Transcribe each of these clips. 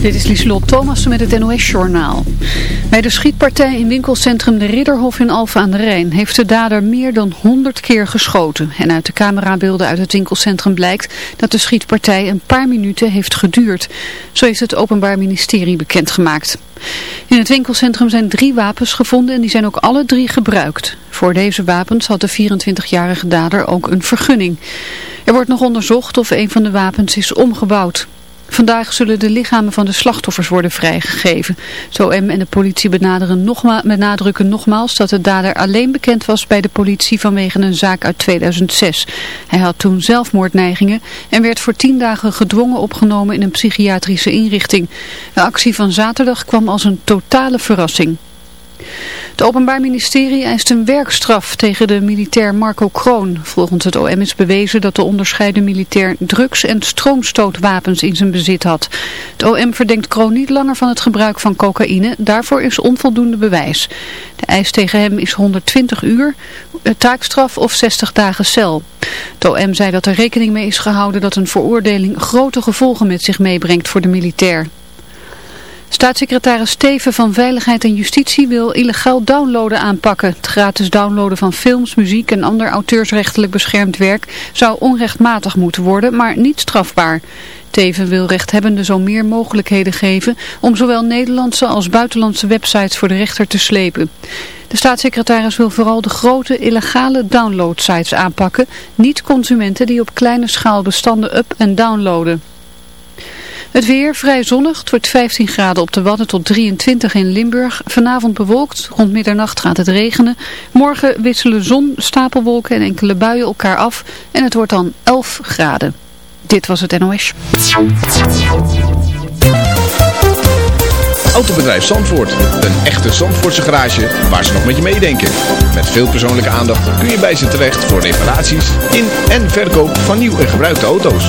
Dit is Lieselot Thomas met het NOS-journaal. Bij de schietpartij in winkelcentrum De Ridderhof in Alphen aan de Rijn heeft de dader meer dan 100 keer geschoten. En uit de camerabeelden uit het winkelcentrum blijkt dat de schietpartij een paar minuten heeft geduurd. Zo heeft het Openbaar Ministerie bekendgemaakt. In het winkelcentrum zijn drie wapens gevonden en die zijn ook alle drie gebruikt. Voor deze wapens had de 24-jarige dader ook een vergunning. Er wordt nog onderzocht of een van de wapens is omgebouwd. Vandaag zullen de lichamen van de slachtoffers worden vrijgegeven. Zo M en de politie benadrukken nogmaals dat de dader alleen bekend was bij de politie vanwege een zaak uit 2006. Hij had toen zelfmoordneigingen en werd voor tien dagen gedwongen opgenomen in een psychiatrische inrichting. De actie van zaterdag kwam als een totale verrassing. Het Openbaar Ministerie eist een werkstraf tegen de militair Marco Kroon. Volgens het OM is bewezen dat de onderscheiden militair drugs- en stroomstootwapens in zijn bezit had. Het OM verdenkt Kroon niet langer van het gebruik van cocaïne. Daarvoor is onvoldoende bewijs. De eis tegen hem is 120 uur, taakstraf of 60 dagen cel. Het OM zei dat er rekening mee is gehouden dat een veroordeling grote gevolgen met zich meebrengt voor de militair. Staatssecretaris Steven van Veiligheid en Justitie wil illegaal downloaden aanpakken. Het gratis downloaden van films, muziek en ander auteursrechtelijk beschermd werk zou onrechtmatig moeten worden, maar niet strafbaar. Teven wil rechthebbenden zo meer mogelijkheden geven om zowel Nederlandse als buitenlandse websites voor de rechter te slepen. De staatssecretaris wil vooral de grote illegale downloadsites aanpakken, niet consumenten die op kleine schaal bestanden up- en downloaden. Het weer vrij zonnig. Het wordt 15 graden op de Wadden tot 23 in Limburg. Vanavond bewolkt. Rond middernacht gaat het regenen. Morgen wisselen zon, stapelwolken en enkele buien elkaar af. En het wordt dan 11 graden. Dit was het NOS. Autobedrijf Zandvoort. Een echte Zandvoortse garage waar ze nog met je meedenken. Met veel persoonlijke aandacht kun je bij ze terecht voor reparaties in en verkoop van nieuw en gebruikte auto's.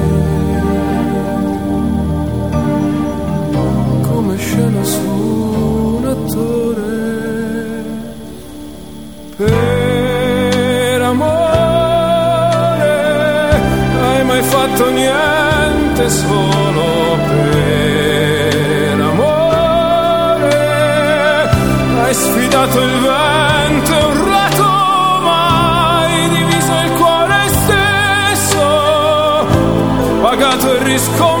detto niente solo per amore. Hai sfidato il vento e un rato, ma diviso il cuore stesso, pagato il riscontro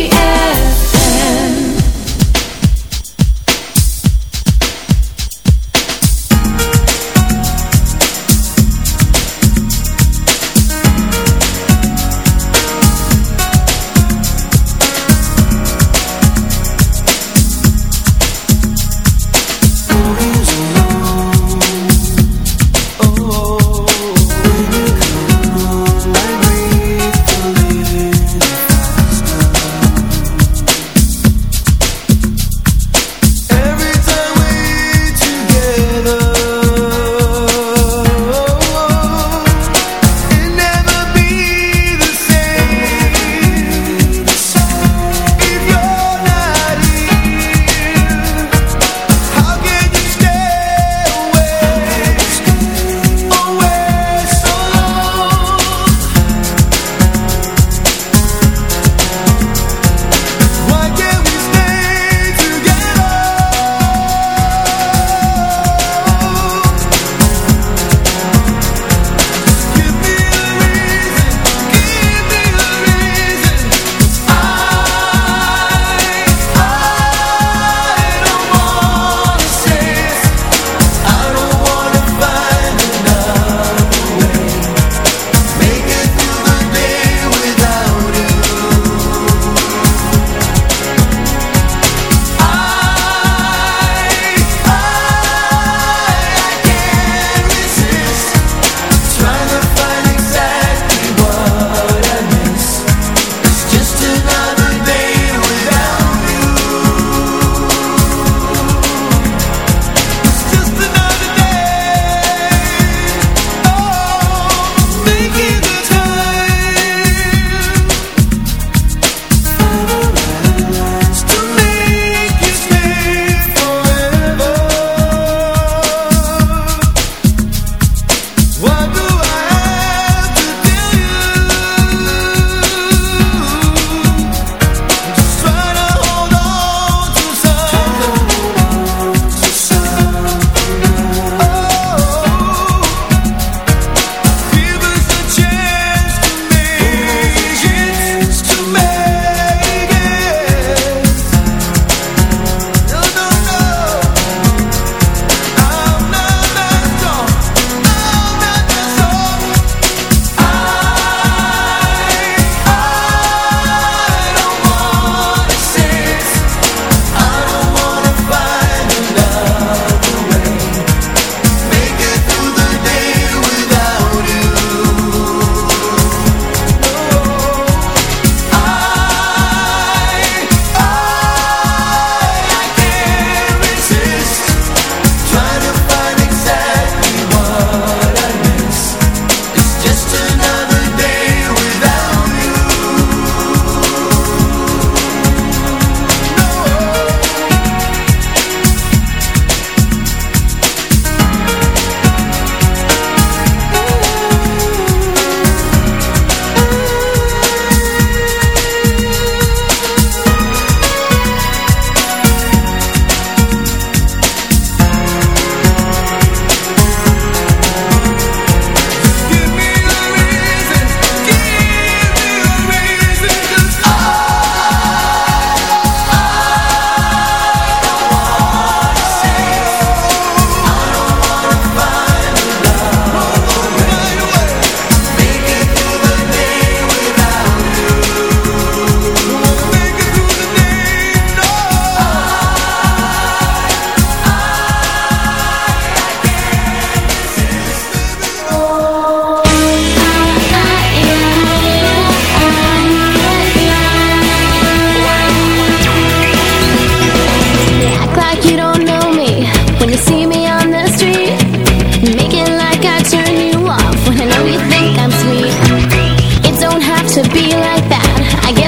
like that. I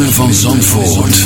van Zandvoort.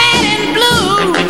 Red and blue.